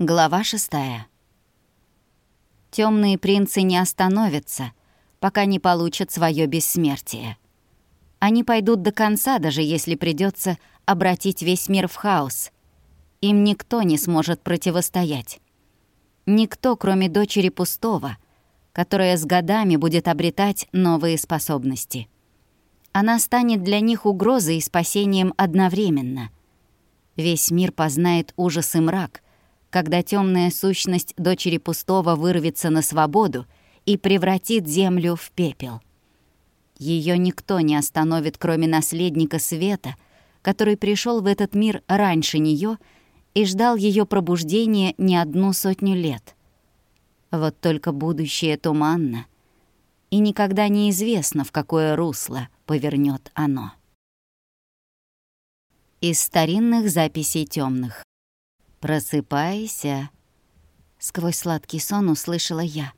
Глава шестая. Темные принцы не остановятся, пока не получат свое бессмертие. Они пойдут до конца, даже если придется обратить весь мир в хаос. Им никто не сможет противостоять. Никто, кроме дочери пустого, которая с годами будет обретать новые способности. Она станет для них угрозой и спасением одновременно. Весь мир познает ужас и мрак, когда темная сущность дочери пустого вырвется на свободу и превратит землю в пепел. Ее никто не остановит, кроме наследника света, который пришел в этот мир раньше нее и ждал ее пробуждения не одну сотню лет. Вот только будущее туманно, и никогда неизвестно, в какое русло повернет оно. Из старинных записей темных. «Просыпайся!» Сквозь сладкий сон услышала я.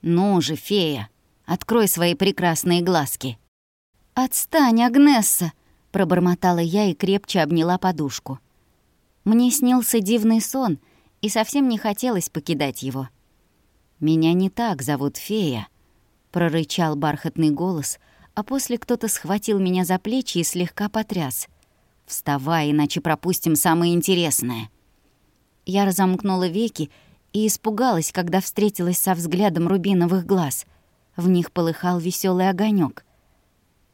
«Ну же, фея, открой свои прекрасные глазки!» «Отстань, Агнесса!» — пробормотала я и крепче обняла подушку. Мне снился дивный сон, и совсем не хотелось покидать его. «Меня не так зовут фея», — прорычал бархатный голос, а после кто-то схватил меня за плечи и слегка потряс. «Вставай, иначе пропустим самое интересное». Я разомкнула веки и испугалась, когда встретилась со взглядом рубиновых глаз. В них полыхал веселый огонек.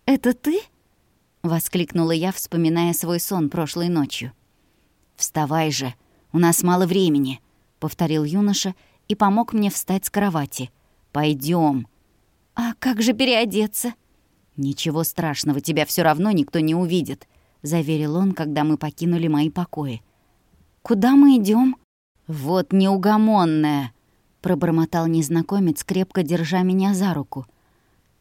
«Это ты?» — воскликнула я, вспоминая свой сон прошлой ночью. «Вставай же, у нас мало времени», — повторил юноша и помог мне встать с кровати. Пойдем. «А как же переодеться?» «Ничего страшного, тебя все равно никто не увидит», — заверил он, когда мы покинули мои покои. Куда мы идем? Вот неугомонная, пробормотал незнакомец, крепко держа меня за руку.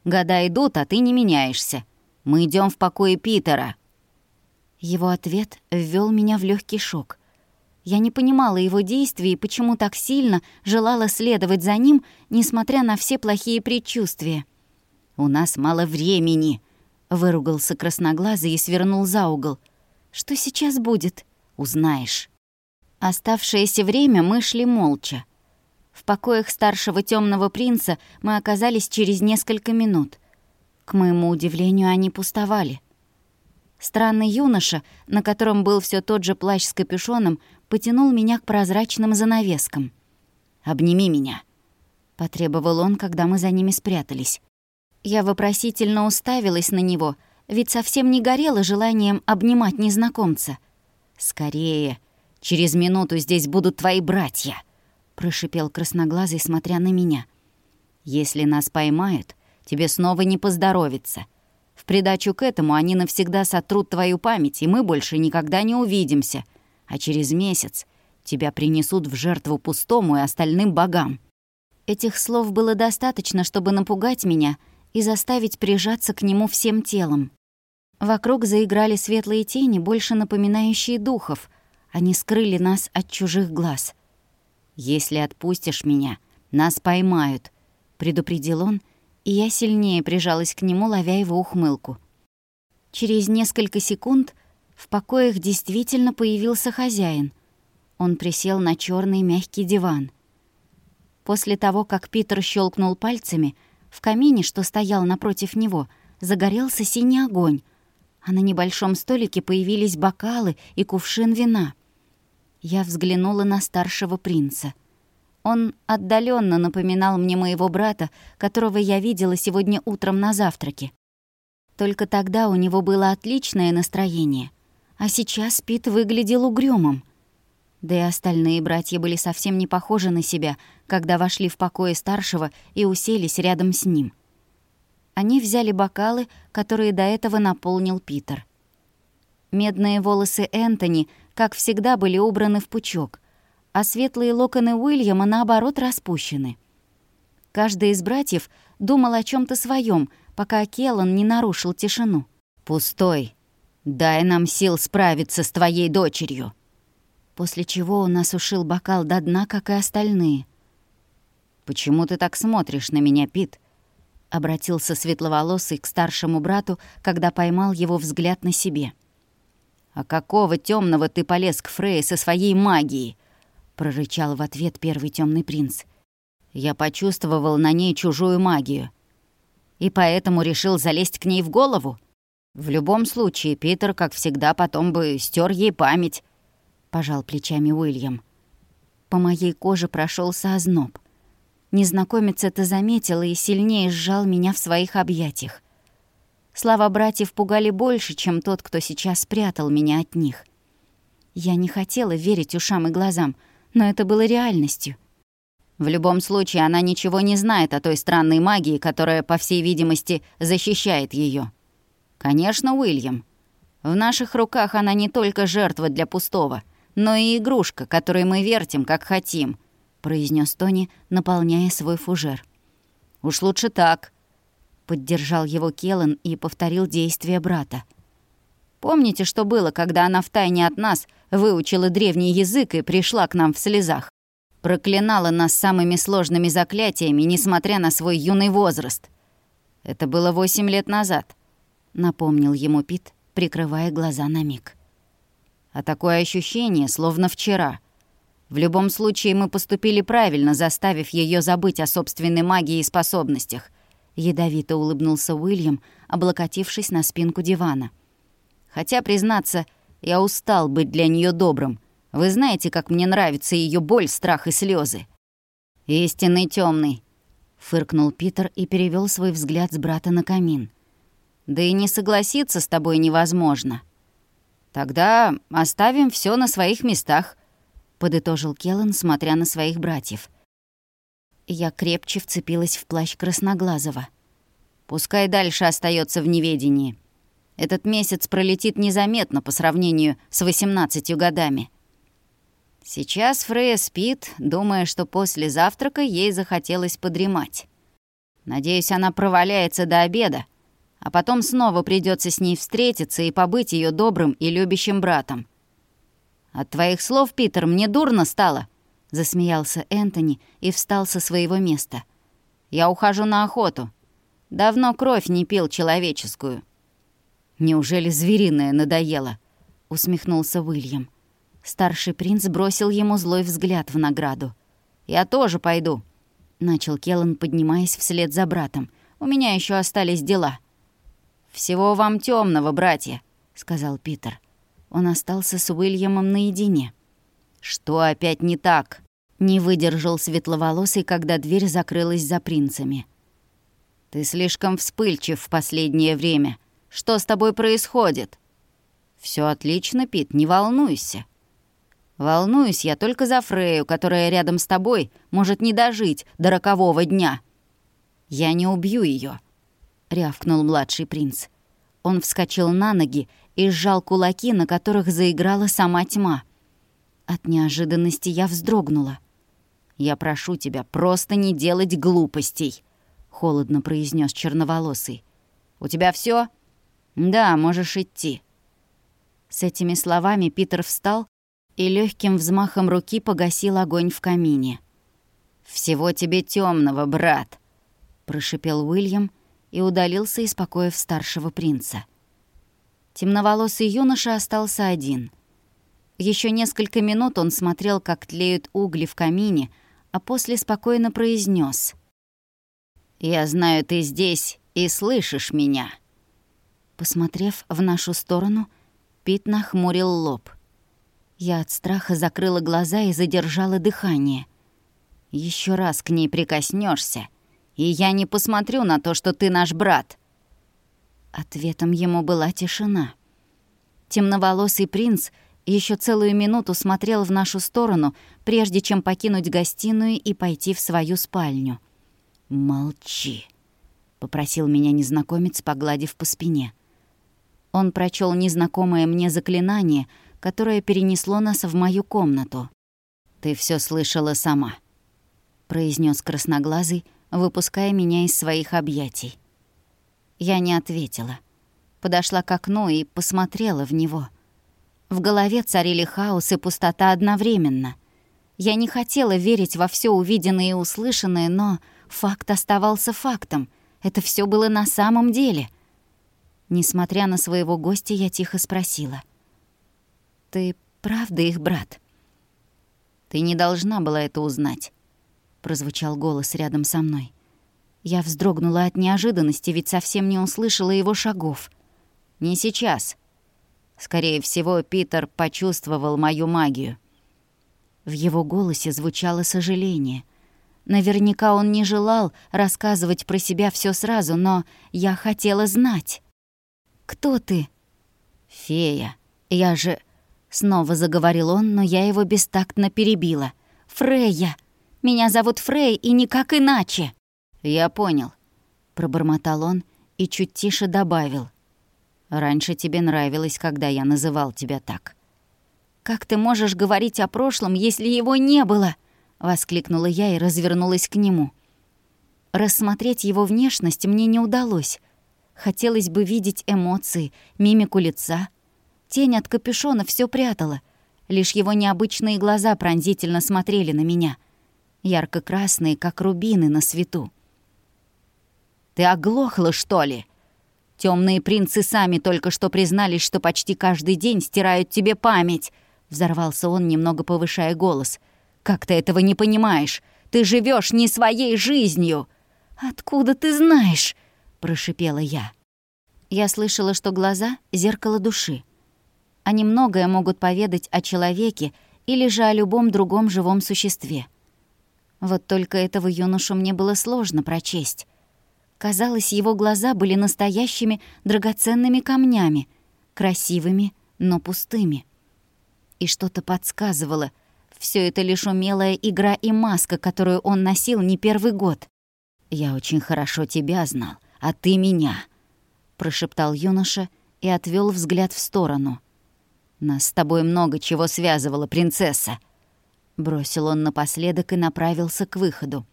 Года идут, а ты не меняешься. Мы идем в покое Питера. Его ответ ввел меня в легкий шок. Я не понимала его действий и почему так сильно желала следовать за ним, несмотря на все плохие предчувствия. «У нас мало времени», — выругался красноглазый и свернул за угол. «Что сейчас будет?» «Узнаешь». Оставшееся время мы шли молча. В покоях старшего темного принца мы оказались через несколько минут. К моему удивлению, они пустовали. Странный юноша, на котором был все тот же плащ с капюшоном, потянул меня к прозрачным занавескам. «Обними меня», — потребовал он, когда мы за ними спрятались. Я вопросительно уставилась на него, ведь совсем не горела желанием обнимать незнакомца. «Скорее», Через минуту здесь будут твои братья», — прошипел красноглазый, смотря на меня. «Если нас поймают, тебе снова не поздоровится. В придачу к этому они навсегда сотрут твою память, и мы больше никогда не увидимся. А через месяц тебя принесут в жертву пустому и остальным богам». Этих слов было достаточно, чтобы напугать меня и заставить прижаться к нему всем телом. Вокруг заиграли светлые тени, больше напоминающие духов — они скрыли нас от чужих глаз. «Если отпустишь меня, нас поймают», — предупредил он, и я сильнее прижалась к нему, ловя его ухмылку. Через несколько секунд в покоях действительно появился хозяин. Он присел на черный мягкий диван. После того, как Питер щелкнул пальцами, в камине, что стоял напротив него, загорелся синий огонь, а на небольшом столике появились бокалы и кувшин вина. Я взглянула на старшего принца. Он отдаленно напоминал мне моего брата, которого я видела сегодня утром на завтраке. Только тогда у него было отличное настроение, а сейчас Пит выглядел угрюмым. Да и остальные братья были совсем не похожи на себя, когда вошли в покои старшего и уселись рядом с ним. Они взяли бокалы, которые до этого наполнил Питер. Медные волосы Энтони — как всегда, были убраны в пучок, а светлые локоны Уильяма, наоборот, распущены. Каждый из братьев думал о чем то своем, пока Келлан не нарушил тишину. «Пустой. Дай нам сил справиться с твоей дочерью». После чего он осушил бокал до дна, как и остальные. «Почему ты так смотришь на меня, Пит?» Обратился светловолосый к старшему брату, когда поймал его взгляд на себе. «А какого темного ты полез к Фрей со своей магией?» — прорычал в ответ первый темный принц. «Я почувствовал на ней чужую магию. И поэтому решил залезть к ней в голову? В любом случае, Питер, как всегда, потом бы стер ей память», — пожал плечами Уильям. По моей коже прошелся озноб. Незнакомец это заметил и сильнее сжал меня в своих объятиях. Слова братьев пугали больше, чем тот, кто сейчас спрятал меня от них. Я не хотела верить ушам и глазам, но это было реальностью. В любом случае, она ничего не знает о той странной магии, которая, по всей видимости, защищает ее. Конечно, Уильям. В наших руках она не только жертва для пустого, но и игрушка, которой мы вертим, как хотим, произнес Тони, наполняя свой фужер. Уж лучше так, поддержал его Келлен и повторил действия брата. Помните, что было, когда она втайне от нас выучила древний язык и пришла к нам в слезах? Проклинала нас самыми сложными заклятиями, несмотря на свой юный возраст. Это было восемь лет назад, напомнил ему Пит, прикрывая глаза на миг. А такое ощущение, словно вчера. В любом случае мы поступили правильно, заставив ее забыть о собственной магии и способностях. Ядовито улыбнулся Уильям, облокотившись на спинку дивана. Хотя, признаться, я устал быть для нее добрым. Вы знаете, как мне нравится ее боль, страх и слезы. Истинный темный, фыркнул Питер и перевел свой взгляд с брата на камин. Да и не согласиться с тобой невозможно. Тогда оставим все на своих местах, подытожил Келлан, смотря на своих братьев. Я крепче вцепилась в плащ Красноглазого. Пускай дальше остается в неведении. Этот месяц пролетит незаметно по сравнению с 18 годами. Сейчас Фрея спит, думая, что после завтрака ей захотелось подремать. Надеюсь, она проваляется до обеда, а потом снова придется с ней встретиться и побыть ее добрым и любящим братом. От твоих слов, Питер, мне дурно стало засмеялся Энтони и встал со своего места. «Я ухожу на охоту. Давно кровь не пил человеческую». «Неужели звериная надоела?» — усмехнулся Уильям. Старший принц бросил ему злой взгляд в награду. «Я тоже пойду», — начал Келлан, поднимаясь вслед за братом. «У меня еще остались дела». «Всего вам темного, братья», — сказал Питер. Он остался с Уильямом наедине. «Что опять не так?» Не выдержал светловолосый, когда дверь закрылась за принцами. «Ты слишком вспыльчив в последнее время. Что с тобой происходит?» Все отлично, Пит, не волнуйся». «Волнуюсь я только за Фрею, которая рядом с тобой может не дожить до рокового дня». «Я не убью ее, рявкнул младший принц. Он вскочил на ноги и сжал кулаки, на которых заиграла сама тьма. От неожиданности я вздрогнула. «Я прошу тебя, просто не делать глупостей», — холодно произнес черноволосый. «У тебя все? «Да, можешь идти». С этими словами Питер встал и легким взмахом руки погасил огонь в камине. «Всего тебе темного, брат», — прошипел Уильям и удалился из покоев старшего принца. Темноволосый юноша остался один. Еще несколько минут он смотрел, как тлеют угли в камине, а после спокойно произнес: «Я знаю, ты здесь и слышишь меня». Посмотрев в нашу сторону, Пит нахмурил лоб. Я от страха закрыла глаза и задержала дыхание. Еще раз к ней прикоснешься, и я не посмотрю на то, что ты наш брат». Ответом ему была тишина. Темноволосый принц еще целую минуту смотрел в нашу сторону, прежде чем покинуть гостиную и пойти в свою спальню. «Молчи», — попросил меня незнакомец, погладив по спине. Он прочел незнакомое мне заклинание, которое перенесло нас в мою комнату. «Ты все слышала сама», — произнес красноглазый, выпуская меня из своих объятий. Я не ответила. Подошла к окну и посмотрела в него — в голове царили хаос и пустота одновременно. Я не хотела верить во все увиденное и услышанное, но факт оставался фактом. Это все было на самом деле. Несмотря на своего гостя, я тихо спросила. «Ты правда их брат?» «Ты не должна была это узнать», — прозвучал голос рядом со мной. Я вздрогнула от неожиданности, ведь совсем не услышала его шагов. «Не сейчас», Скорее всего, Питер почувствовал мою магию. В его голосе звучало сожаление. Наверняка он не желал рассказывать про себя все сразу, но я хотела знать. «Кто ты?» «Фея. Я же...» Снова заговорил он, но я его бестактно перебила. «Фрейя! Меня зовут Фрей, и никак иначе!» «Я понял», — пробормотал он и чуть тише добавил. Раньше тебе нравилось, когда я называл тебя так». «Как ты можешь говорить о прошлом, если его не было?» — воскликнула я и развернулась к нему. Рассмотреть его внешность мне не удалось. Хотелось бы видеть эмоции, мимику лица. Тень от капюшона все прятала. Лишь его необычные глаза пронзительно смотрели на меня. Ярко-красные, как рубины на свету. «Ты оглохла, что ли?» Темные принцы сами только что признались, что почти каждый день стирают тебе память. Взорвался он, немного повышая голос. Как ты этого не понимаешь? Ты живешь не своей жизнью. Откуда ты знаешь? прошипела я. Я слышала, что глаза — зеркало души. Они многое могут поведать о человеке или же о любом другом живом существе. Вот только этого юношу мне было сложно прочесть. Казалось, его глаза были настоящими драгоценными камнями, красивыми, но пустыми. И что-то подсказывало. Все это лишь умелая игра и маска, которую он носил не первый год. «Я очень хорошо тебя знал, а ты меня», — прошептал юноша и отвел взгляд в сторону. «Нас с тобой много чего связывало, принцесса», — бросил он напоследок и направился к выходу.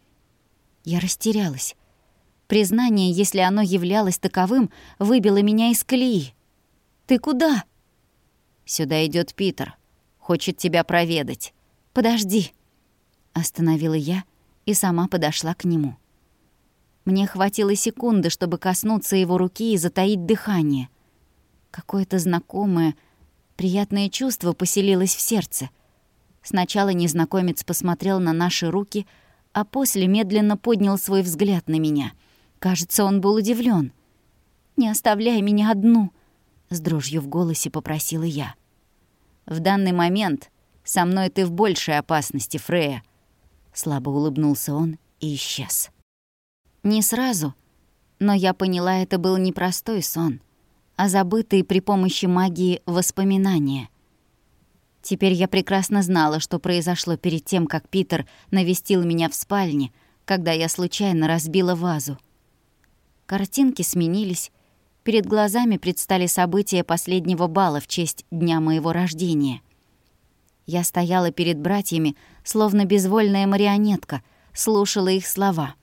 Я растерялась. Признание, если оно являлось таковым, выбило меня из колеи. «Ты куда?» «Сюда идет Питер. Хочет тебя проведать. Подожди». Остановила я и сама подошла к нему. Мне хватило секунды, чтобы коснуться его руки и затаить дыхание. Какое-то знакомое, приятное чувство поселилось в сердце. Сначала незнакомец посмотрел на наши руки, а после медленно поднял свой взгляд на меня — Кажется, он был удивлен. «Не оставляй меня одну», — с дрожью в голосе попросила я. «В данный момент со мной ты в большей опасности, Фрея», — слабо улыбнулся он и исчез. Не сразу, но я поняла, это был не простой сон, а забытые при помощи магии воспоминания. Теперь я прекрасно знала, что произошло перед тем, как Питер навестил меня в спальне, когда я случайно разбила вазу. Картинки сменились. Перед глазами предстали события последнего бала в честь дня моего рождения. Я стояла перед братьями, словно безвольная марионетка, слушала их слова.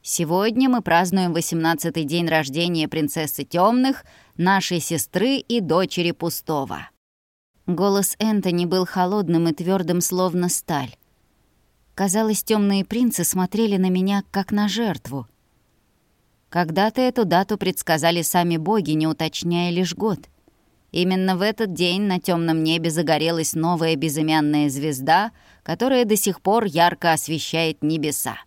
«Сегодня мы празднуем 18-й день рождения принцессы Темных, нашей сестры и дочери Пустого». Голос Энтони был холодным и твердым, словно сталь. Казалось, темные принцы смотрели на меня, как на жертву — когда-то эту дату предсказали сами боги, не уточняя лишь год. Именно в этот день на темном небе загорелась новая безымянная звезда, которая до сих пор ярко освещает небеса.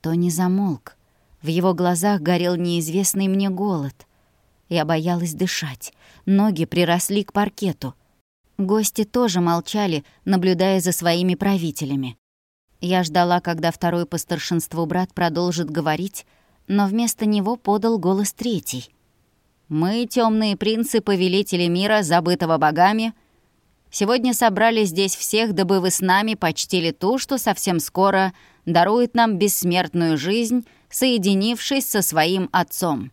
Тони замолк. В его глазах горел неизвестный мне голод. Я боялась дышать. Ноги приросли к паркету. Гости тоже молчали, наблюдая за своими правителями. Я ждала, когда второй по старшинству брат продолжит говорить, но вместо него подал голос третий. «Мы, темные принцы, повелители мира, забытого богами, сегодня собрали здесь всех, дабы вы с нами почтили ту, что совсем скоро дарует нам бессмертную жизнь, соединившись со своим отцом».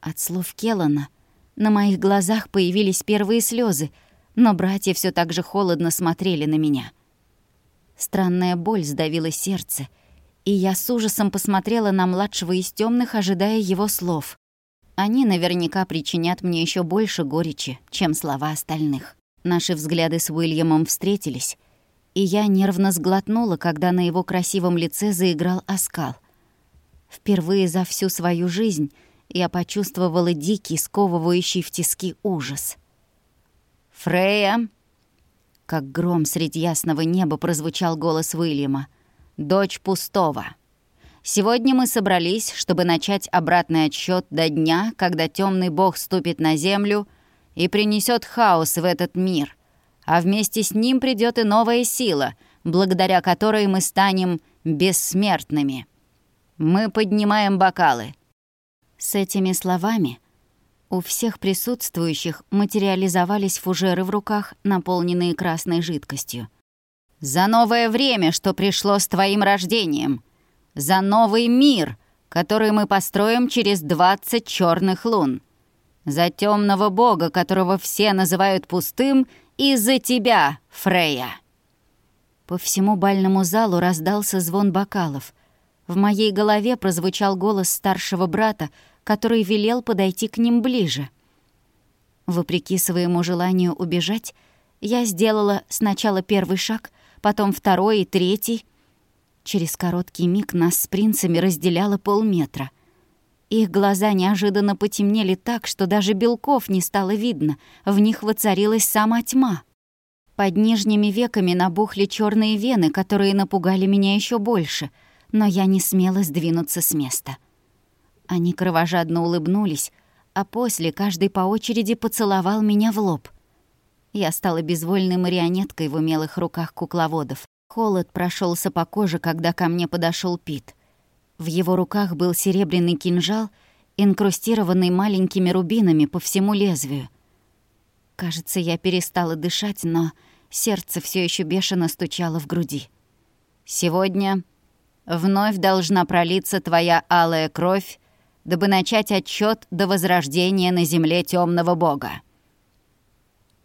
От слов Келлана на моих глазах появились первые слезы, но братья все так же холодно смотрели на меня. Странная боль сдавила сердце — и я с ужасом посмотрела на младшего из темных, ожидая его слов. Они наверняка причинят мне еще больше горечи, чем слова остальных. Наши взгляды с Уильямом встретились, и я нервно сглотнула, когда на его красивом лице заиграл оскал. Впервые за всю свою жизнь я почувствовала дикий, сковывающий в тиски ужас. «Фрея!» Как гром среди ясного неба прозвучал голос Уильяма. «Дочь пустого». Сегодня мы собрались, чтобы начать обратный отсчет до дня, когда темный бог ступит на землю и принесет хаос в этот мир, а вместе с ним придет и новая сила, благодаря которой мы станем бессмертными. Мы поднимаем бокалы. С этими словами у всех присутствующих материализовались фужеры в руках, наполненные красной жидкостью. «За новое время, что пришло с твоим рождением!» за новый мир, который мы построим через 20 черных лун. За темного бога, которого все называют пустым, и за тебя, Фрея. По всему бальному залу раздался звон бокалов. В моей голове прозвучал голос старшего брата, который велел подойти к ним ближе. Вопреки своему желанию убежать, я сделала сначала первый шаг, потом второй и третий — Через короткий миг нас с принцами разделяло полметра. Их глаза неожиданно потемнели так, что даже белков не стало видно, в них воцарилась сама тьма. Под нижними веками набухли черные вены, которые напугали меня еще больше, но я не смела сдвинуться с места. Они кровожадно улыбнулись, а после каждый по очереди поцеловал меня в лоб. Я стала безвольной марионеткой в умелых руках кукловодов. Холод прошелся по коже, когда ко мне подошел Пит. В его руках был серебряный кинжал, инкрустированный маленькими рубинами по всему лезвию. Кажется, я перестала дышать, но сердце все еще бешено стучало в груди. «Сегодня вновь должна пролиться твоя алая кровь, дабы начать отчет до возрождения на земле темного бога».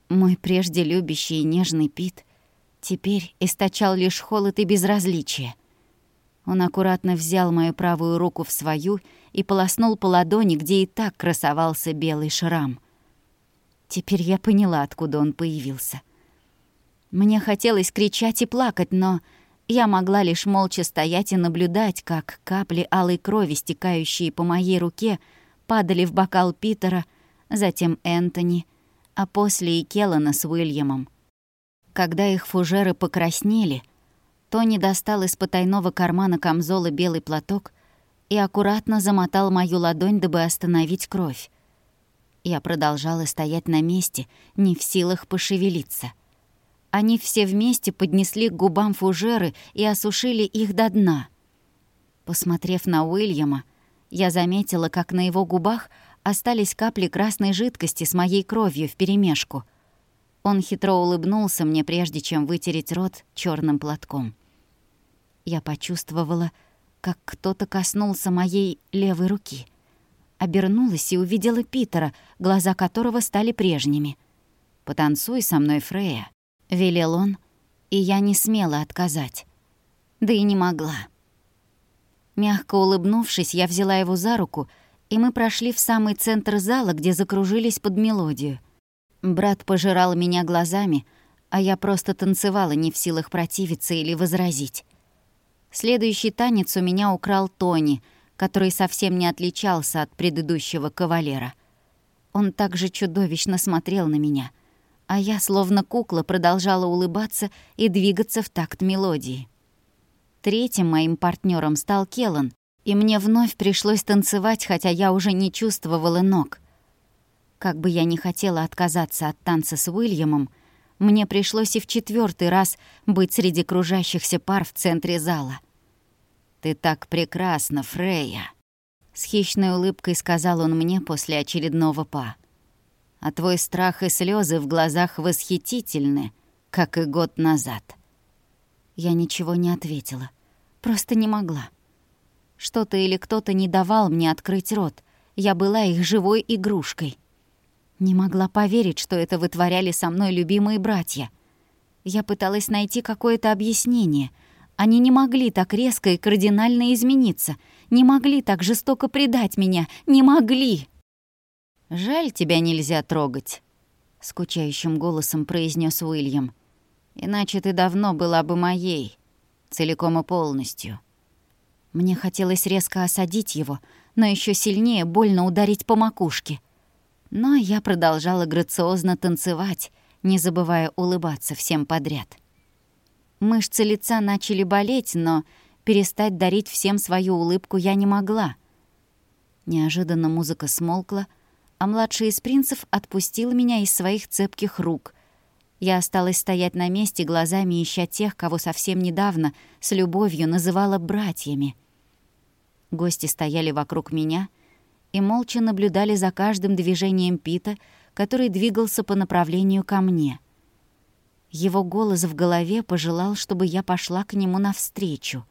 Мой прежде любящий и нежный Пит Теперь источал лишь холод и безразличие. Он аккуратно взял мою правую руку в свою и полоснул по ладони, где и так красовался белый шрам. Теперь я поняла, откуда он появился. Мне хотелось кричать и плакать, но я могла лишь молча стоять и наблюдать, как капли алой крови, стекающие по моей руке, падали в бокал Питера, затем Энтони, а после и Келлана с Уильямом. Когда их фужеры покраснели, Тони достал из потайного кармана камзола белый платок и аккуратно замотал мою ладонь, дабы остановить кровь. Я продолжала стоять на месте, не в силах пошевелиться. Они все вместе поднесли к губам фужеры и осушили их до дна. Посмотрев на Уильяма, я заметила, как на его губах остались капли красной жидкости с моей кровью вперемешку — он хитро улыбнулся мне, прежде чем вытереть рот черным платком. Я почувствовала, как кто-то коснулся моей левой руки. Обернулась и увидела Питера, глаза которого стали прежними. «Потанцуй со мной, Фрея», — велел он, и я не смела отказать. Да и не могла. Мягко улыбнувшись, я взяла его за руку, и мы прошли в самый центр зала, где закружились под мелодию — Брат пожирал меня глазами, а я просто танцевала, не в силах противиться или возразить. Следующий танец у меня украл Тони, который совсем не отличался от предыдущего кавалера. Он также чудовищно смотрел на меня, а я, словно кукла, продолжала улыбаться и двигаться в такт мелодии. Третьим моим партнером стал Келлан, и мне вновь пришлось танцевать, хотя я уже не чувствовала ног — как бы я ни хотела отказаться от танца с Уильямом, мне пришлось и в четвертый раз быть среди кружащихся пар в центре зала. «Ты так прекрасна, Фрея!» С хищной улыбкой сказал он мне после очередного па. «А твой страх и слезы в глазах восхитительны, как и год назад». Я ничего не ответила, просто не могла. Что-то или кто-то не давал мне открыть рот. Я была их живой игрушкой. Не могла поверить, что это вытворяли со мной любимые братья. Я пыталась найти какое-то объяснение. Они не могли так резко и кардинально измениться, не могли так жестоко предать меня, не могли. «Жаль, тебя нельзя трогать», — скучающим голосом произнес Уильям. «Иначе ты давно была бы моей, целиком и полностью». Мне хотелось резко осадить его, но еще сильнее больно ударить по макушке — но я продолжала грациозно танцевать, не забывая улыбаться всем подряд. Мышцы лица начали болеть, но перестать дарить всем свою улыбку я не могла. Неожиданно музыка смолкла, а младший из принцев отпустил меня из своих цепких рук. Я осталась стоять на месте, глазами ища тех, кого совсем недавно с любовью называла братьями. Гости стояли вокруг меня и молча наблюдали за каждым движением Пита, который двигался по направлению ко мне. Его голос в голове пожелал, чтобы я пошла к нему навстречу.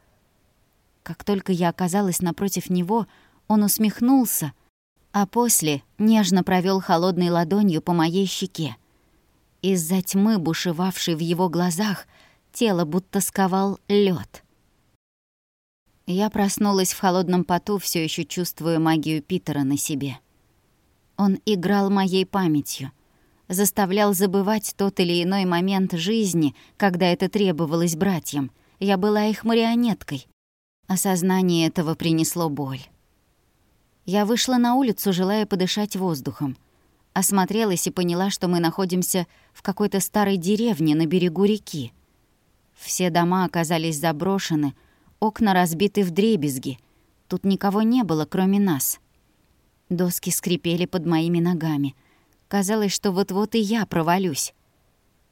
Как только я оказалась напротив него, он усмехнулся, а после нежно провел холодной ладонью по моей щеке. Из-за тьмы, бушевавшей в его глазах, тело будто сковал лед. Я проснулась в холодном поту, все еще чувствуя магию Питера на себе. Он играл моей памятью, заставлял забывать тот или иной момент жизни, когда это требовалось братьям. Я была их марионеткой. Осознание этого принесло боль. Я вышла на улицу, желая подышать воздухом. Осмотрелась и поняла, что мы находимся в какой-то старой деревне на берегу реки. Все дома оказались заброшены, окна разбиты в дребезги. Тут никого не было, кроме нас. Доски скрипели под моими ногами. Казалось, что вот-вот и я провалюсь.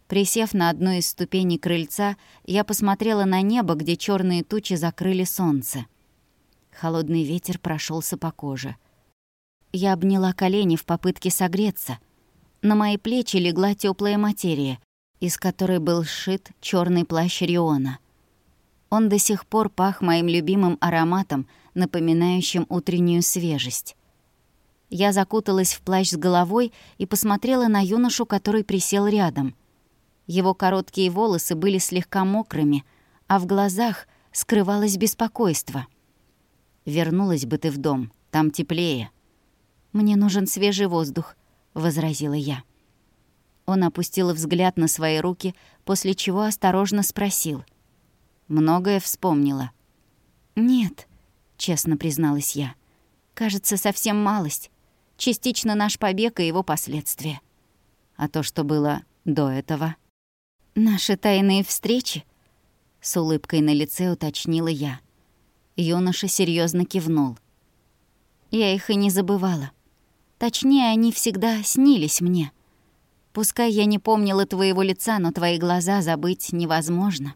Присев на одну из ступеней крыльца, я посмотрела на небо, где черные тучи закрыли солнце. Холодный ветер прошелся по коже. Я обняла колени в попытке согреться. На мои плечи легла теплая материя, из которой был сшит черный плащ Риона. Он до сих пор пах моим любимым ароматом, напоминающим утреннюю свежесть. Я закуталась в плащ с головой и посмотрела на юношу, который присел рядом. Его короткие волосы были слегка мокрыми, а в глазах скрывалось беспокойство — Вернулась бы ты в дом, там теплее. Мне нужен свежий воздух, возразила я. Он опустил взгляд на свои руки, после чего осторожно спросил: "Многое вспомнила?" "Нет", честно призналась я. "Кажется, совсем малость. Частично наш побег и его последствия. А то, что было до этого?" «Наши тайные встречи?» — с улыбкой на лице уточнила я. Юноша серьезно кивнул. Я их и не забывала. Точнее, они всегда снились мне. Пускай я не помнила твоего лица, но твои глаза забыть невозможно.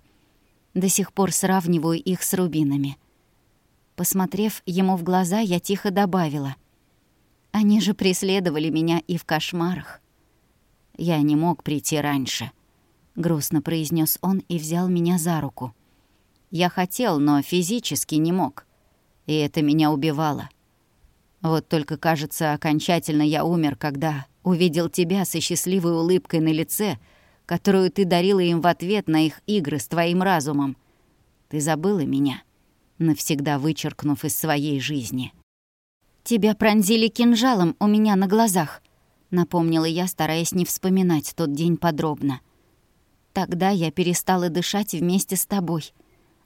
До сих пор сравниваю их с рубинами. Посмотрев ему в глаза, я тихо добавила. Они же преследовали меня и в кошмарах. Я не мог прийти раньше, грустно произнес он и взял меня за руку. Я хотел, но физически не мог. И это меня убивало. Вот только, кажется, окончательно я умер, когда увидел тебя со счастливой улыбкой на лице, которую ты дарила им в ответ на их игры с твоим разумом. Ты забыла меня, навсегда вычеркнув из своей жизни. «Тебя пронзили кинжалом у меня на глазах», — напомнила я, стараясь не вспоминать тот день подробно. «Тогда я перестала дышать вместе с тобой.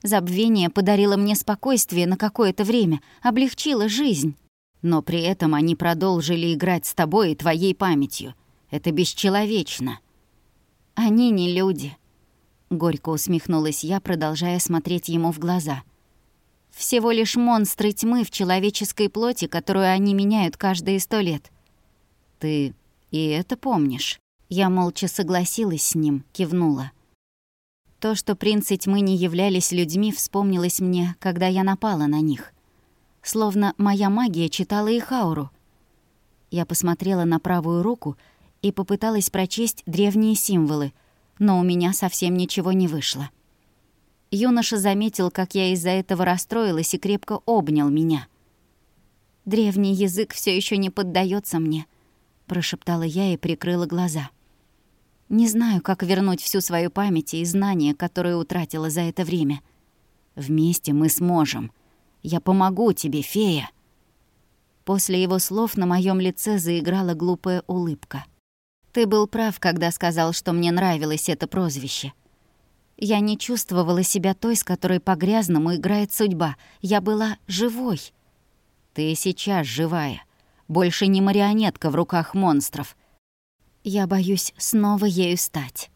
Забвение подарило мне спокойствие на какое-то время, облегчило жизнь. Но при этом они продолжили играть с тобой и твоей памятью. Это бесчеловечно. Они не люди. Горько усмехнулась я, продолжая смотреть ему в глаза. Всего лишь монстры тьмы в человеческой плоти, которую они меняют каждые сто лет. Ты и это помнишь? Я молча согласилась с ним, кивнула. То, что принцы тьмы не являлись людьми, вспомнилось мне, когда я напала на них. Словно моя магия читала их ауру. Я посмотрела на правую руку и попыталась прочесть древние символы, но у меня совсем ничего не вышло. Юноша заметил, как я из-за этого расстроилась и крепко обнял меня. «Древний язык все еще не поддается мне», — прошептала я и прикрыла глаза. Не знаю, как вернуть всю свою память и знания, которые утратила за это время. Вместе мы сможем. Я помогу тебе, фея. После его слов на моем лице заиграла глупая улыбка. Ты был прав, когда сказал, что мне нравилось это прозвище. Я не чувствовала себя той, с которой по-грязному играет судьба. Я была живой. Ты сейчас живая. Больше не марионетка в руках монстров — Я боюсь снова ею стать.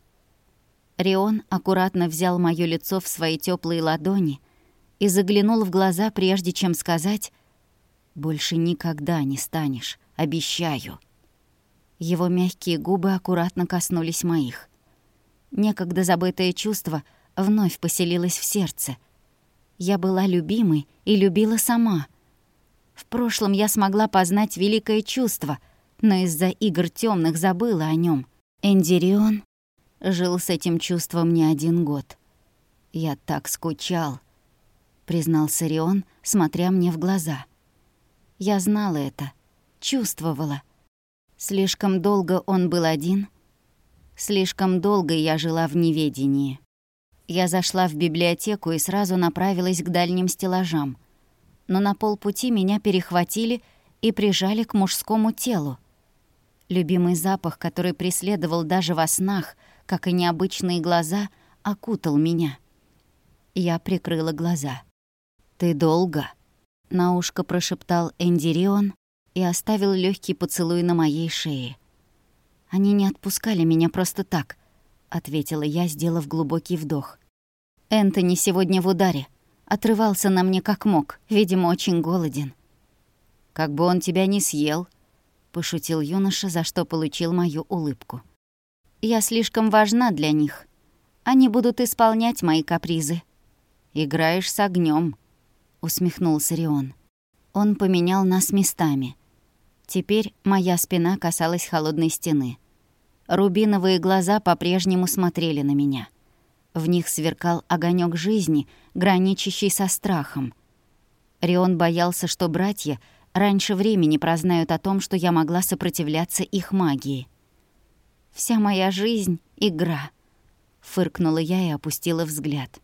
Рион аккуратно взял моё лицо в свои теплые ладони и заглянул в глаза, прежде чем сказать «Больше никогда не станешь, обещаю». Его мягкие губы аккуратно коснулись моих. Некогда забытое чувство вновь поселилось в сердце. Я была любимой и любила сама. В прошлом я смогла познать великое чувство — но из-за игр темных забыла о нем. Эндирион жил с этим чувством не один год. «Я так скучал», — признался Рион, смотря мне в глаза. Я знала это, чувствовала. Слишком долго он был один, слишком долго я жила в неведении. Я зашла в библиотеку и сразу направилась к дальним стеллажам. Но на полпути меня перехватили и прижали к мужскому телу. Любимый запах, который преследовал даже во снах, как и необычные глаза, окутал меня. Я прикрыла глаза. «Ты долго?» — на ушко прошептал Эндирион и оставил легкий поцелуй на моей шее. «Они не отпускали меня просто так», — ответила я, сделав глубокий вдох. «Энтони сегодня в ударе. Отрывался на мне как мог, видимо, очень голоден». «Как бы он тебя не съел», —— пошутил юноша, за что получил мою улыбку. «Я слишком важна для них. Они будут исполнять мои капризы». «Играешь с огнем, усмехнулся Рион. Он поменял нас местами. Теперь моя спина касалась холодной стены. Рубиновые глаза по-прежнему смотрели на меня. В них сверкал огонек жизни, граничащий со страхом. Рион боялся, что братья — раньше времени прознают о том, что я могла сопротивляться их магии. «Вся моя жизнь — игра», — фыркнула я и опустила взгляд.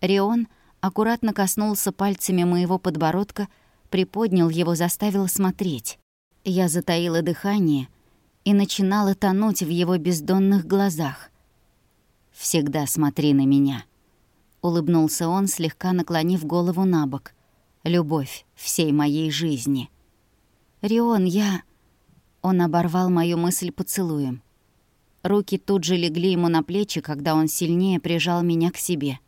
Рион аккуратно коснулся пальцами моего подбородка, приподнял его, заставил смотреть. Я затаила дыхание и начинала тонуть в его бездонных глазах. «Всегда смотри на меня», — улыбнулся он, слегка наклонив голову на бок — любовь всей моей жизни. «Рион, я...» Он оборвал мою мысль поцелуем. Руки тут же легли ему на плечи, когда он сильнее прижал меня к себе.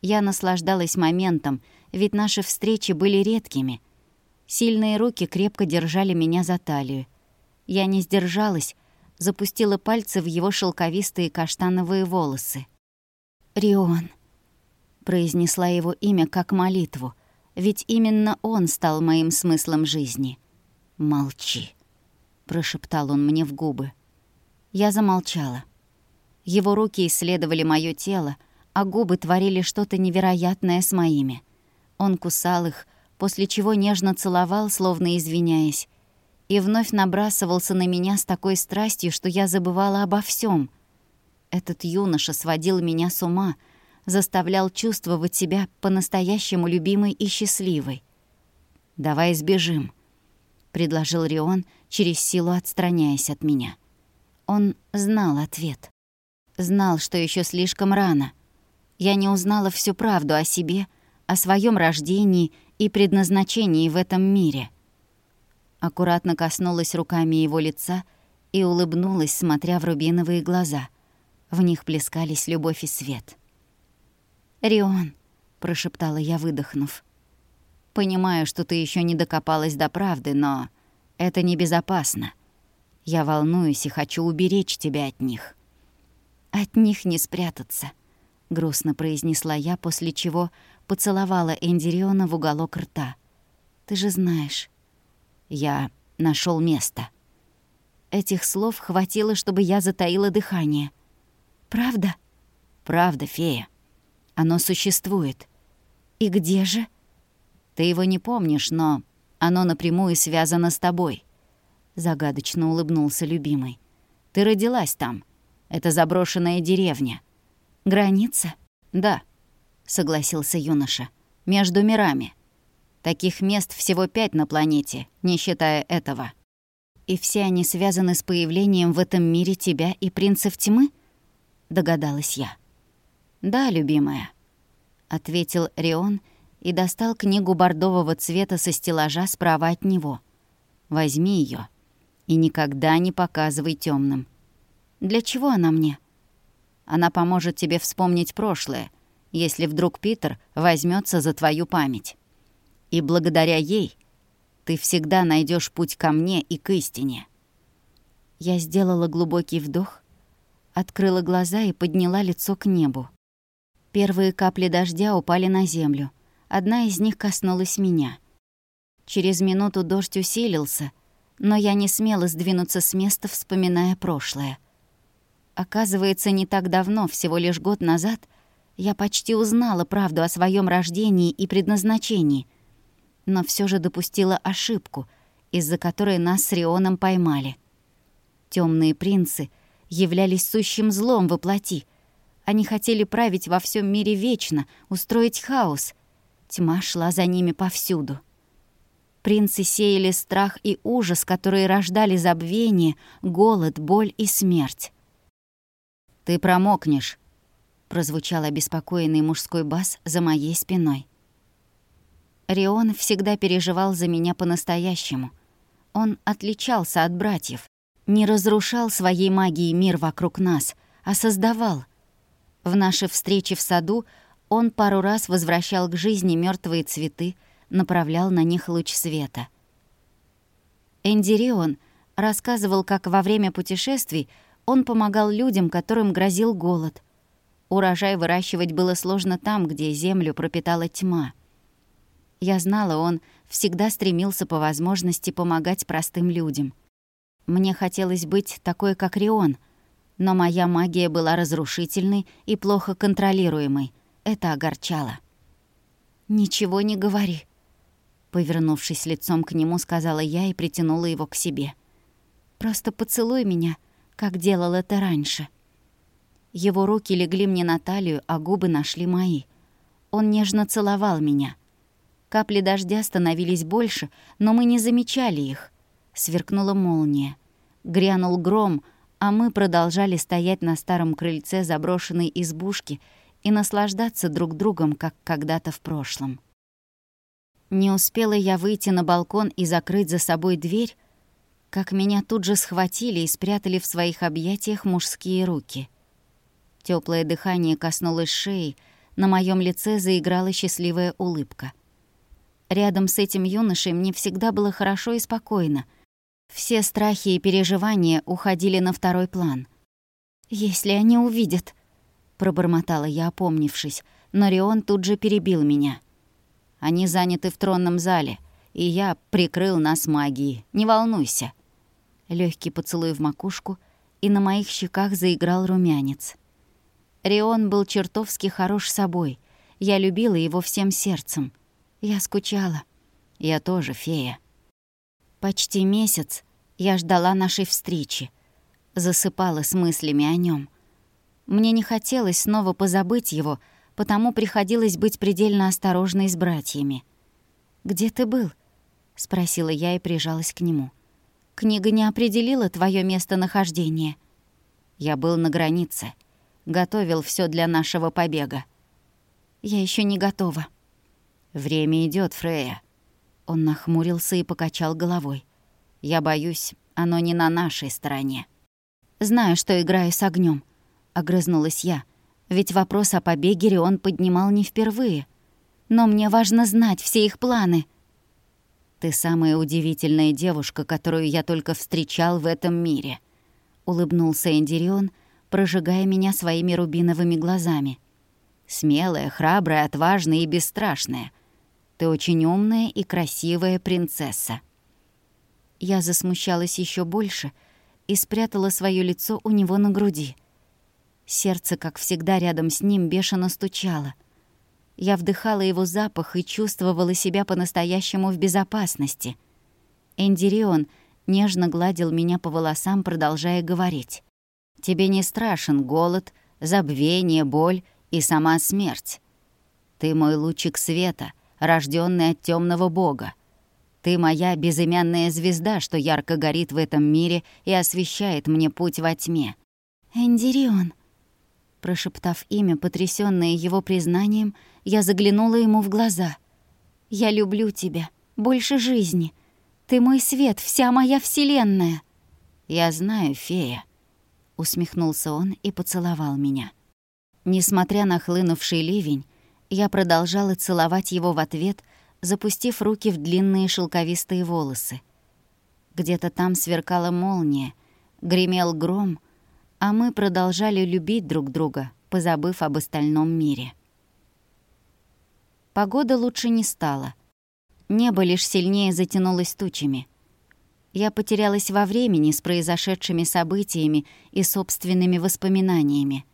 Я наслаждалась моментом, ведь наши встречи были редкими. Сильные руки крепко держали меня за талию. Я не сдержалась, запустила пальцы в его шелковистые каштановые волосы. «Рион», — произнесла его имя как молитву — ведь именно он стал моим смыслом жизни. «Молчи», — прошептал он мне в губы. Я замолчала. Его руки исследовали моё тело, а губы творили что-то невероятное с моими. Он кусал их, после чего нежно целовал, словно извиняясь, и вновь набрасывался на меня с такой страстью, что я забывала обо всем. Этот юноша сводил меня с ума — заставлял чувствовать себя по-настоящему любимой и счастливой. «Давай сбежим», — предложил Рион, через силу отстраняясь от меня. Он знал ответ. Знал, что еще слишком рано. Я не узнала всю правду о себе, о своем рождении и предназначении в этом мире. Аккуратно коснулась руками его лица и улыбнулась, смотря в рубиновые глаза. В них плескались любовь и свет. «Рион», — прошептала я, выдохнув. «Понимаю, что ты еще не докопалась до правды, но это небезопасно. Я волнуюсь и хочу уберечь тебя от них». «От них не спрятаться», — грустно произнесла я, после чего поцеловала Эндириона в уголок рта. «Ты же знаешь, я нашел место». Этих слов хватило, чтобы я затаила дыхание. «Правда?» «Правда, фея». Оно существует. И где же? Ты его не помнишь, но оно напрямую связано с тобой. Загадочно улыбнулся любимый. Ты родилась там. Это заброшенная деревня. Граница? Да, согласился юноша. Между мирами. Таких мест всего пять на планете, не считая этого. И все они связаны с появлением в этом мире тебя и принцев тьмы? Догадалась я. «Да, любимая», — ответил Рион и достал книгу бордового цвета со стеллажа справа от него. «Возьми ее. И никогда не показывай темным. Для чего она мне? Она поможет тебе вспомнить прошлое, если вдруг Питер возьмется за твою память. И благодаря ей ты всегда найдешь путь ко мне и к истине. Я сделала глубокий вдох, открыла глаза и подняла лицо к небу. Первые капли дождя упали на землю. Одна из них коснулась меня. Через минуту дождь усилился, но я не смела сдвинуться с места, вспоминая прошлое. Оказывается, не так давно, всего лишь год назад, я почти узнала правду о своем рождении и предназначении, но все же допустила ошибку, из-за которой нас с Рионом поймали. Темные принцы являлись сущим злом во плоти. Они хотели править во всем мире вечно, устроить хаос. Тьма шла за ними повсюду. Принцы сеяли страх и ужас, которые рождали забвение, голод, боль и смерть. «Ты промокнешь», — прозвучал обеспокоенный мужской бас за моей спиной. Рион всегда переживал за меня по-настоящему. Он отличался от братьев, не разрушал своей магией мир вокруг нас, а создавал. В наши встречи в саду он пару раз возвращал к жизни мертвые цветы, направлял на них луч света. Энди Рион рассказывал, как во время путешествий он помогал людям, которым грозил голод. Урожай выращивать было сложно там, где землю пропитала тьма. Я знала, он всегда стремился по возможности помогать простым людям. Мне хотелось быть такой, как Рион, но моя магия была разрушительной и плохо контролируемой. Это огорчало. «Ничего не говори», — повернувшись лицом к нему, сказала я и притянула его к себе. «Просто поцелуй меня», — как делал это раньше. Его руки легли мне на талию, а губы нашли мои. Он нежно целовал меня. Капли дождя становились больше, но мы не замечали их. Сверкнула молния. Грянул гром, а мы продолжали стоять на старом крыльце заброшенной избушки и наслаждаться друг другом, как когда-то в прошлом. Не успела я выйти на балкон и закрыть за собой дверь, как меня тут же схватили и спрятали в своих объятиях мужские руки. Теплое дыхание коснулось шеи, на моем лице заиграла счастливая улыбка. Рядом с этим юношей мне всегда было хорошо и спокойно. Все страхи и переживания уходили на второй план. «Если они увидят», — пробормотала я, опомнившись, но Рион тут же перебил меня. «Они заняты в тронном зале, и я прикрыл нас магией. Не волнуйся» легкий поцелуй в макушку, и на моих щеках заиграл румянец. Рион был чертовски хорош собой. Я любила его всем сердцем. Я скучала. Я тоже фея. Почти месяц я ждала нашей встречи. Засыпала с мыслями о нем. Мне не хотелось снова позабыть его, потому приходилось быть предельно осторожной с братьями. «Где ты был?» — спросила я и прижалась к нему. Книга не определила твое местонахождение. Я был на границе. Готовил все для нашего побега. Я еще не готова. Время идет, Фрея. Он нахмурился и покачал головой. Я боюсь, оно не на нашей стороне. Знаю, что играю с огнем, огрызнулась я. Ведь вопрос о побеге он поднимал не впервые. Но мне важно знать все их планы — «Ты самая удивительная девушка, которую я только встречал в этом мире», — улыбнулся Эндирион, прожигая меня своими рубиновыми глазами. «Смелая, храбрая, отважная и бесстрашная. Ты очень умная и красивая принцесса». Я засмущалась еще больше и спрятала свое лицо у него на груди. Сердце, как всегда, рядом с ним бешено стучало — я вдыхала его запах и чувствовала себя по-настоящему в безопасности. Эндирион нежно гладил меня по волосам, продолжая говорить. «Тебе не страшен голод, забвение, боль и сама смерть. Ты мой лучик света, рожденный от темного бога. Ты моя безымянная звезда, что ярко горит в этом мире и освещает мне путь во тьме». «Эндирион», Прошептав имя, потрясённое его признанием, я заглянула ему в глаза. «Я люблю тебя. Больше жизни. Ты мой свет, вся моя вселенная». «Я знаю, фея», — усмехнулся он и поцеловал меня. Несмотря на хлынувший ливень, я продолжала целовать его в ответ, запустив руки в длинные шелковистые волосы. Где-то там сверкала молния, гремел гром, а мы продолжали любить друг друга, позабыв об остальном мире. Погода лучше не стала. Небо лишь сильнее затянулось тучами — я потерялась во времени с произошедшими событиями и собственными воспоминаниями.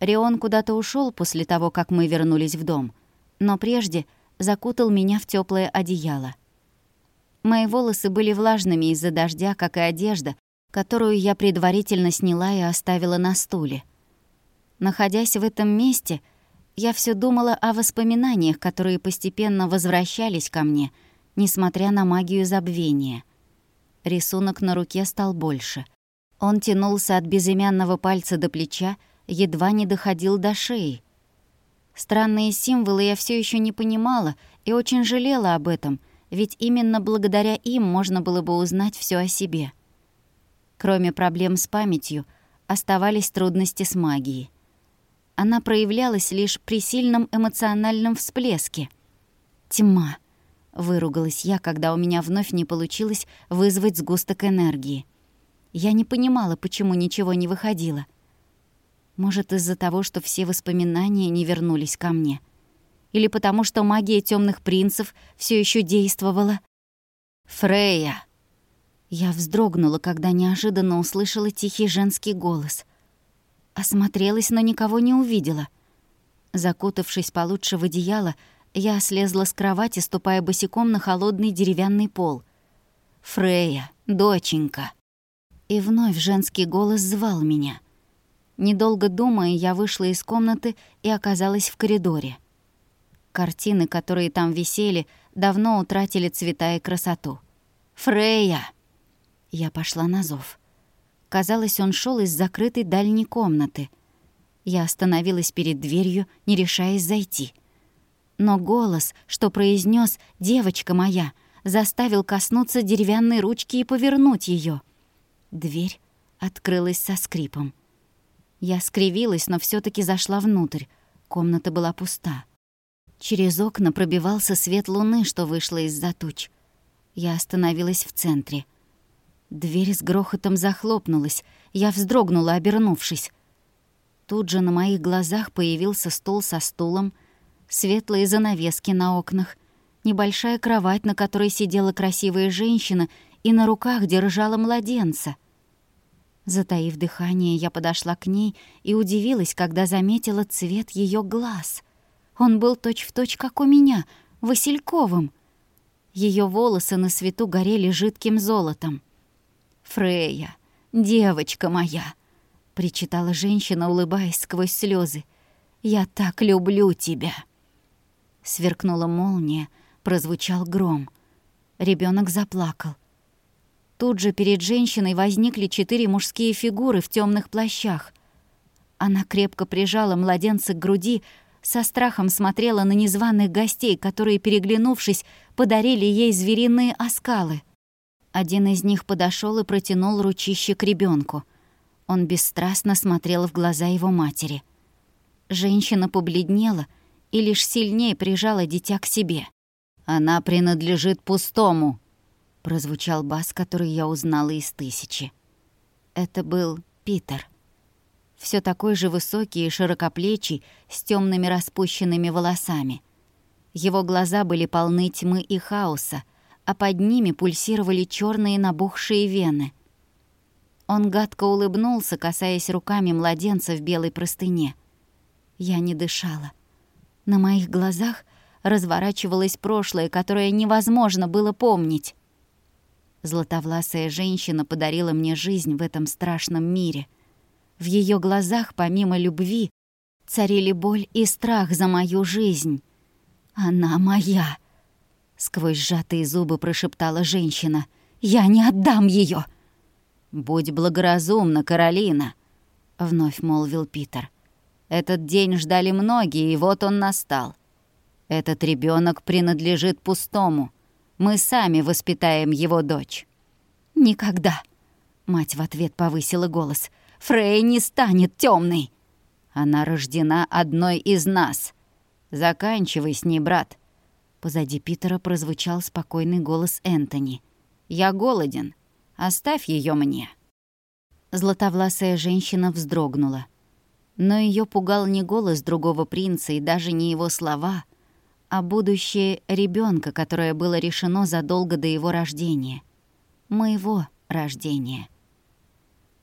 Рион куда-то ушел после того, как мы вернулись в дом, но прежде закутал меня в теплое одеяло. Мои волосы были влажными из-за дождя, как и одежда, которую я предварительно сняла и оставила на стуле. Находясь в этом месте, я все думала о воспоминаниях, которые постепенно возвращались ко мне, несмотря на магию забвения — Рисунок на руке стал больше. Он тянулся от безымянного пальца до плеча, едва не доходил до шеи. Странные символы я все еще не понимала и очень жалела об этом, ведь именно благодаря им можно было бы узнать все о себе. Кроме проблем с памятью, оставались трудности с магией. Она проявлялась лишь при сильном эмоциональном всплеске. Тьма. Выругалась я, когда у меня вновь не получилось вызвать сгусток энергии. Я не понимала, почему ничего не выходило. Может, из-за того, что все воспоминания не вернулись ко мне. Или потому, что магия темных принцев все еще действовала. «Фрея!» Я вздрогнула, когда неожиданно услышала тихий женский голос. Осмотрелась, но никого не увидела. Закутавшись получше в одеяло, я слезла с кровати, ступая босиком на холодный деревянный пол. «Фрея, доченька!» И вновь женский голос звал меня. Недолго думая, я вышла из комнаты и оказалась в коридоре. Картины, которые там висели, давно утратили цвета и красоту. «Фрея!» Я пошла на зов. Казалось, он шел из закрытой дальней комнаты. Я остановилась перед дверью, не решаясь зайти — но голос, что произнес «девочка моя», заставил коснуться деревянной ручки и повернуть ее. Дверь открылась со скрипом. Я скривилась, но все таки зашла внутрь. Комната была пуста. Через окна пробивался свет луны, что вышла из-за туч. Я остановилась в центре. Дверь с грохотом захлопнулась. Я вздрогнула, обернувшись. Тут же на моих глазах появился стол со стулом, светлые занавески на окнах, небольшая кровать, на которой сидела красивая женщина и на руках держала младенца. Затаив дыхание, я подошла к ней и удивилась, когда заметила цвет ее глаз. Он был точь-в-точь, точь, как у меня, Васильковым. Ее волосы на свету горели жидким золотом. «Фрея, девочка моя!» — причитала женщина, улыбаясь сквозь слезы. «Я так люблю тебя!» Сверкнула молния, прозвучал гром. Ребенок заплакал. Тут же перед женщиной возникли четыре мужские фигуры в темных плащах. Она крепко прижала младенца к груди, со страхом смотрела на незваных гостей, которые, переглянувшись, подарили ей звериные оскалы. Один из них подошел и протянул ручище к ребенку. Он бесстрастно смотрел в глаза его матери. Женщина побледнела — и лишь сильнее прижала дитя к себе. «Она принадлежит пустому», — прозвучал бас, который я узнала из тысячи. Это был Питер. Все такой же высокий и широкоплечий, с темными распущенными волосами. Его глаза были полны тьмы и хаоса, а под ними пульсировали черные набухшие вены. Он гадко улыбнулся, касаясь руками младенца в белой простыне. Я не дышала. На моих глазах разворачивалось прошлое, которое невозможно было помнить. Златовласая женщина подарила мне жизнь в этом страшном мире. В ее глазах, помимо любви, царили боль и страх за мою жизнь. «Она моя!» — сквозь сжатые зубы прошептала женщина. «Я не отдам ее. «Будь благоразумна, Каролина!» — вновь молвил Питер. Этот день ждали многие, и вот он настал. Этот ребенок принадлежит пустому. Мы сами воспитаем его дочь». «Никогда», Мать в ответ повысила голос. «Фрей не станет темной. Она рождена одной из нас. Заканчивай с ней, брат». Позади Питера прозвучал спокойный голос Энтони. «Я голоден. Оставь ее мне». Златовласая женщина вздрогнула. Но ее пугал не голос другого принца и даже не его слова, а будущее ребенка, которое было решено задолго до его рождения. Моего рождения.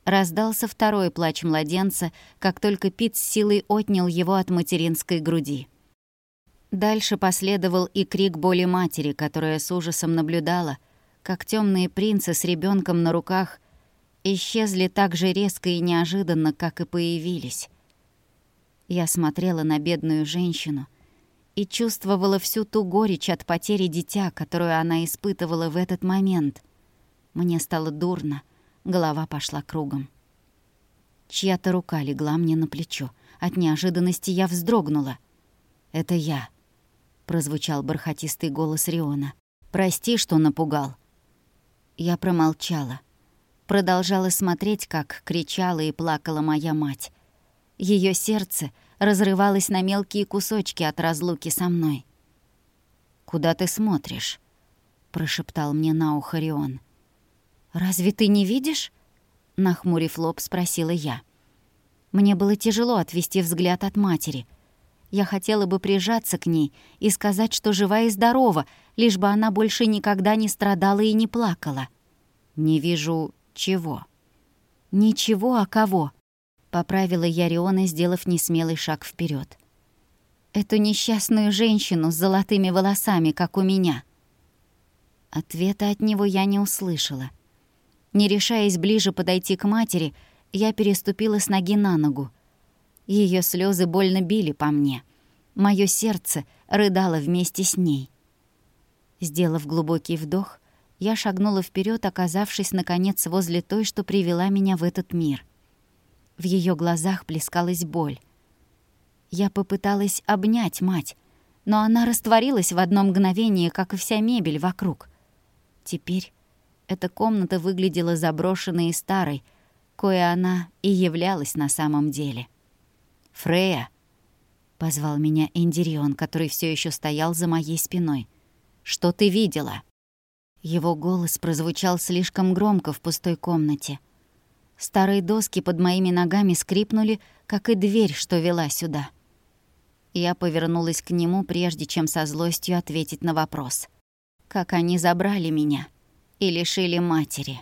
Раздался второй плач младенца, как только Пит с силой отнял его от материнской груди. Дальше последовал и крик боли матери, которая с ужасом наблюдала, как темные принцы с ребенком на руках исчезли так же резко и неожиданно, как и появились. Я смотрела на бедную женщину и чувствовала всю ту горечь от потери дитя, которую она испытывала в этот момент. Мне стало дурно, Голова пошла кругом. Чья-то рука легла мне на плечо. От неожиданности я вздрогнула. «Это я», — прозвучал бархатистый голос Риона. «Прости, что напугал». Я промолчала. Продолжала смотреть, как кричала и плакала моя мать. Ее сердце разрывалось на мелкие кусочки от разлуки со мной. «Куда ты смотришь?» — прошептал мне на ухо Рион. «Разве ты не видишь?» — нахмурив лоб, спросила я. Мне было тяжело отвести взгляд от матери. Я хотела бы прижаться к ней и сказать, что жива и здорова, лишь бы она больше никогда не страдала и не плакала. «Не вижу чего». «Ничего, а кого?» — поправила я Риона, сделав несмелый шаг вперед. «Эту несчастную женщину с золотыми волосами, как у меня». Ответа от него я не услышала — не решаясь ближе подойти к матери, я переступила с ноги на ногу. Ее слезы больно били по мне. Моё сердце рыдало вместе с ней. Сделав глубокий вдох, я шагнула вперед, оказавшись, наконец, возле той, что привела меня в этот мир. В ее глазах плескалась боль. Я попыталась обнять мать, но она растворилась в одно мгновение, как и вся мебель вокруг. Теперь эта комната выглядела заброшенной и старой, кое она и являлась на самом деле. «Фрея!» — позвал меня Эндирион, который все еще стоял за моей спиной. «Что ты видела?» Его голос прозвучал слишком громко в пустой комнате. Старые доски под моими ногами скрипнули, как и дверь, что вела сюда. Я повернулась к нему, прежде чем со злостью ответить на вопрос. «Как они забрали меня?» и лишили матери.